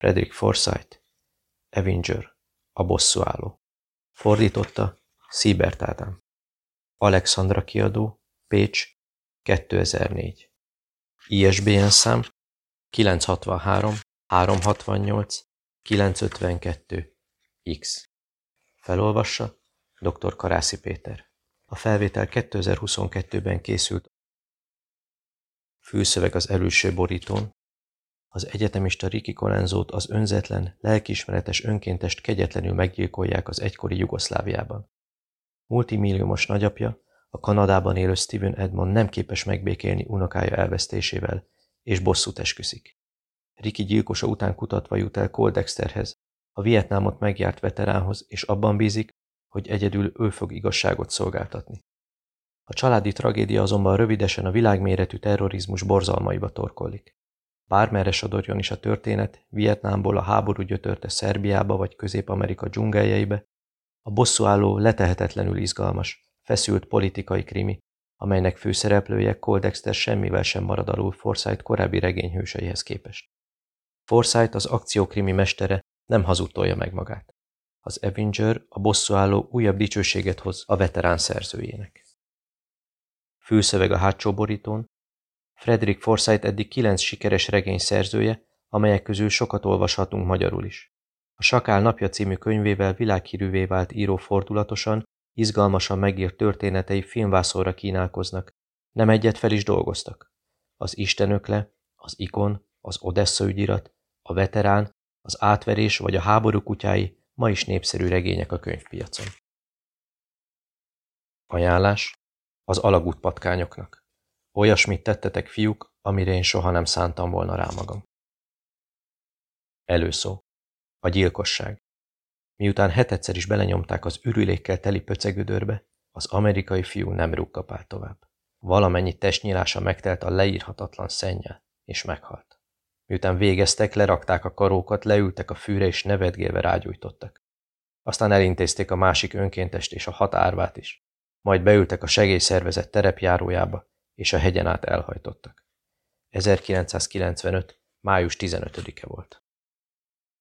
Frederick Forsyth, Avenger, a bosszúálló. Fordította Szíbert Ádám. Alexandra kiadó, Pécs, 2004. ISBN szám 963 368 952 X. Felolvassa dr. Karászi Péter. A felvétel 2022-ben készült. Fülszöveg az előső borítón, az egyetemista Riki Kolenzót az önzetlen, lelkiismeretes önkéntest kegyetlenül meggyilkolják az egykori Jugoszláviában. Multimilliómos nagyapja, a Kanadában élő Steven Edmond nem képes megbékélni unokája elvesztésével, és bosszút esküszik. Riki gyilkosa után kutatva jut el Cole Dexterhez, a Vietnámot megjárt veteránhoz, és abban bízik, hogy egyedül ő fog igazságot szolgáltatni. A családi tragédia azonban rövidesen a világméretű terrorizmus borzalmaiba torkollik. Bármerre sodorjon is a történet, Vietnámból a háború gyötörte Szerbiába vagy Közép-Amerika dzsungeljeibe, a bosszúálló letehetetlenül izgalmas, feszült politikai krimi, amelynek főszereplője Cole Dexter semmivel sem marad alul Forsyth korábbi regényhőseihez képest. Forsyth az akciókrimi mestere nem hazudtolja meg magát. Az Avenger, a bosszúálló újabb dicsőséget hoz a veterán szerzőjének. Fülszöveg a hátsó borítón, Frederick Forsyth eddig kilenc sikeres regény szerzője, amelyek közül sokat olvashatunk magyarul is. A Sakál napja című könyvével világhírűvé vált író fordulatosan, izgalmasan megírt történetei filmvászorra kínálkoznak. Nem egyet fel is dolgoztak. Az Istenökle, az Ikon, az Odessa ügyirat, a Veterán, az Átverés vagy a Háború kutyái ma is népszerű regények a könyvpiacon. Ajánlás az alagút patkányoknak. Olyasmit tettetek, fiúk, amire én soha nem szántam volna rá magam. Előszó. A gyilkosság. Miután hetedszer is belenyomták az ürülékkel teli pöcegödörbe, az amerikai fiú nem rukkapált tovább. Valamennyi testnyílása megtelt a leírhatatlan szennyel, és meghalt. Miután végeztek, lerakták a karókat, leültek a fűre, és nevetgélve rágyújtottak. Aztán elintézték a másik önkéntest és a hat árvát is. Majd beültek a segélyszervezet terepjárójába, és a hegyen át elhajtottak. 1995. május 15-e volt.